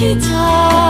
guitar.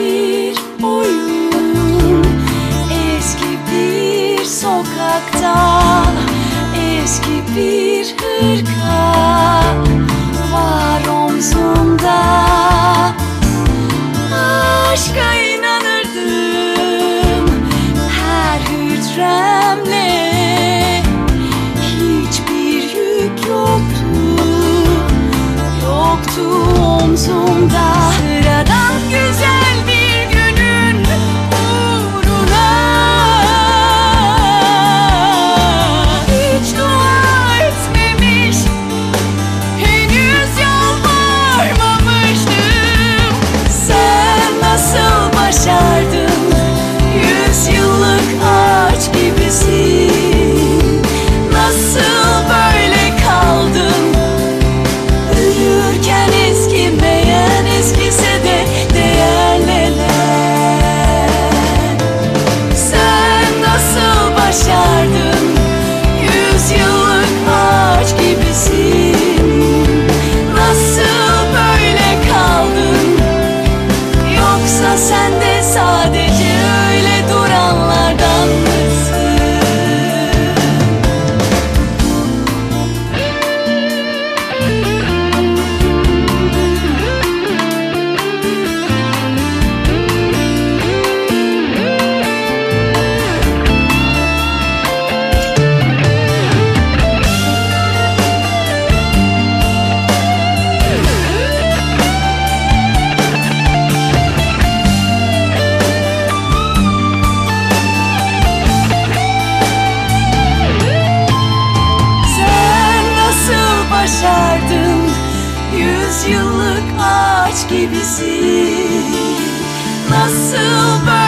bir oyun. Eski bir sokakta Eski bir hırka. and Yıllık ağaç gibisin. Nasıl böyle